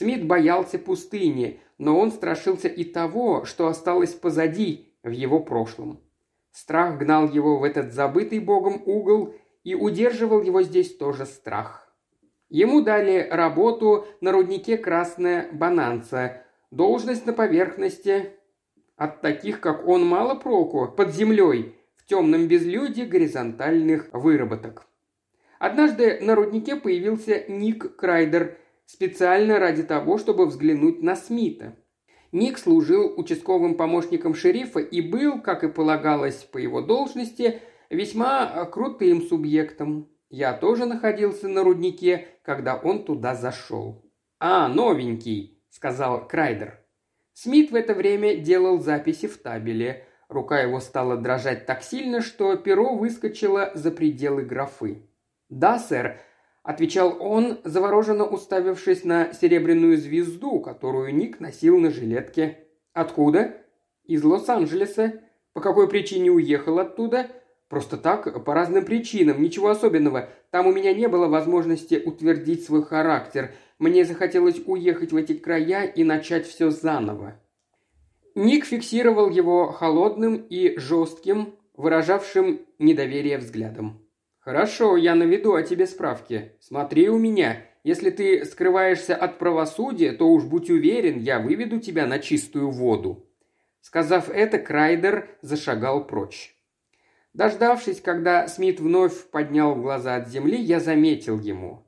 Смит боялся пустыни, но он страшился и того, что осталось позади, в его прошлом. Страх гнал его в этот забытый богом угол, и удерживал его здесь тоже страх. Ему дали работу на руднике «Красная Бананца», должность на поверхности. От таких, как он, мало проку, под землей, в темном безлюде горизонтальных выработок. Однажды на руднике появился Ник Крайдер специально ради того, чтобы взглянуть на Смита. Ник служил участковым помощником шерифа и был, как и полагалось по его должности, весьма крутым субъектом. Я тоже находился на руднике, когда он туда зашел. «А, новенький», — сказал Крайдер. Смит в это время делал записи в табеле. Рука его стала дрожать так сильно, что перо выскочило за пределы графы. «Да, сэр», — отвечал он, завороженно уставившись на серебряную звезду, которую Ник носил на жилетке. «Откуда?» «Из Лос-Анджелеса. По какой причине уехал оттуда?» Просто так, по разным причинам, ничего особенного. Там у меня не было возможности утвердить свой характер. Мне захотелось уехать в эти края и начать все заново. Ник фиксировал его холодным и жестким, выражавшим недоверие взглядом. «Хорошо, я наведу о тебе справки. Смотри у меня. Если ты скрываешься от правосудия, то уж будь уверен, я выведу тебя на чистую воду». Сказав это, Крайдер зашагал прочь. Дождавшись, когда Смит вновь поднял глаза от земли, я заметил ему.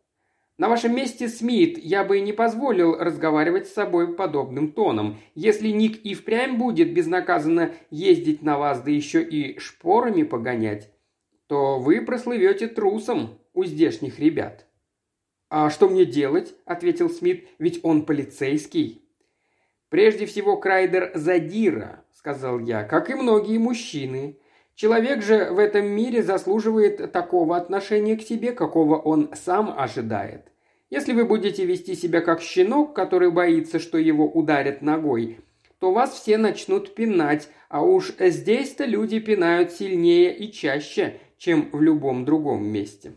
«На вашем месте, Смит, я бы не позволил разговаривать с собой подобным тоном. Если Ник и впрямь будет безнаказанно ездить на вас, да еще и шпорами погонять, то вы прослывете трусом у здешних ребят». «А что мне делать?» – ответил Смит, – «ведь он полицейский». «Прежде всего, Крайдер задира», – сказал я, – «как и многие мужчины. Человек же в этом мире заслуживает такого отношения к себе, какого он сам ожидает. Если вы будете вести себя как щенок, который боится, что его ударят ногой, то вас все начнут пинать, а уж здесь-то люди пинают сильнее и чаще, чем в любом другом месте.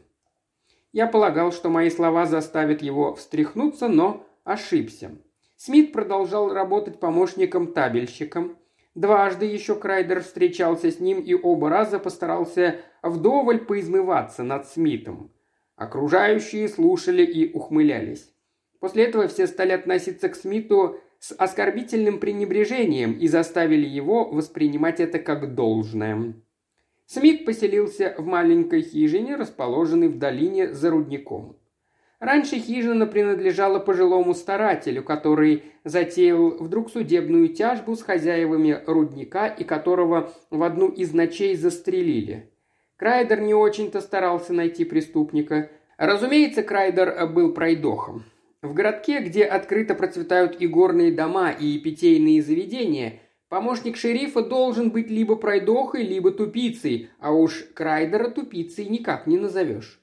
Я полагал, что мои слова заставят его встряхнуться, но ошибся. Смит продолжал работать помощником-табельщиком – Дважды еще Крайдер встречался с ним и оба раза постарался вдоволь поизмываться над Смитом. Окружающие слушали и ухмылялись. После этого все стали относиться к Смиту с оскорбительным пренебрежением и заставили его воспринимать это как должное. Смит поселился в маленькой хижине, расположенной в долине за рудником. Раньше хижина принадлежала пожилому старателю, который затеял вдруг судебную тяжбу с хозяевами рудника и которого в одну из ночей застрелили. Крайдер не очень-то старался найти преступника. Разумеется, Крайдер был пройдохом. В городке, где открыто процветают и горные дома, и питейные заведения, помощник шерифа должен быть либо пройдохой, либо тупицей, а уж Крайдера тупицей никак не назовешь.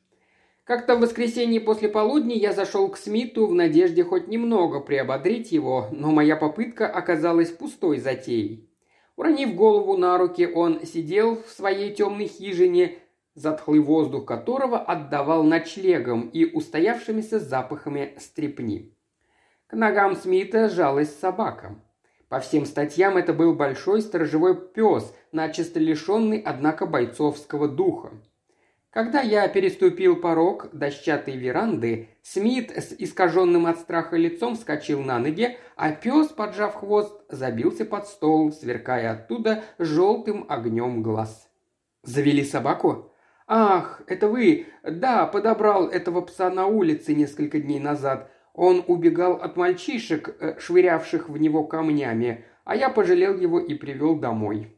Как-то в воскресенье после полудня я зашел к Смиту в надежде хоть немного приободрить его, но моя попытка оказалась пустой затеей. Уронив голову на руки, он сидел в своей темной хижине, затхлый воздух которого отдавал ночлегом и устоявшимися запахами стрепни. К ногам Смита сжалась собака. По всем статьям это был большой сторожевой пес, начисто лишенный, однако, бойцовского духа. Когда я переступил порог дощатой веранды, Смит с искаженным от страха лицом вскочил на ноги, а пес, поджав хвост, забился под стол, сверкая оттуда желтым огнем глаз. «Завели собаку?» «Ах, это вы! Да, подобрал этого пса на улице несколько дней назад. Он убегал от мальчишек, э, швырявших в него камнями, а я пожалел его и привел домой.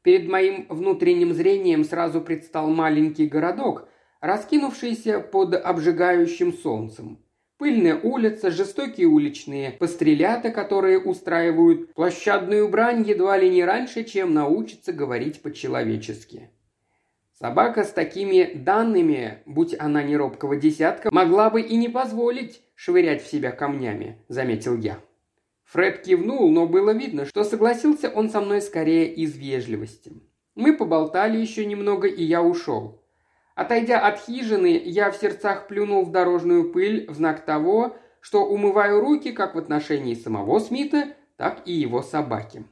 Перед моим внутренним зрением сразу предстал маленький городок, раскинувшийся под обжигающим солнцем. Пыльная улица, жестокие уличные пострелята, которые устраивают площадную брань едва ли не раньше, чем научатся говорить по-человечески. Собака с такими данными, будь она не робкого десятка, могла бы и не позволить швырять в себя камнями, заметил я. Фред кивнул, но было видно, что согласился он со мной скорее из вежливости. Мы поболтали еще немного, и я ушел. Отойдя от хижины, я в сердцах плюнул в дорожную пыль в знак того, что умываю руки как в отношении самого Смита, так и его собаки.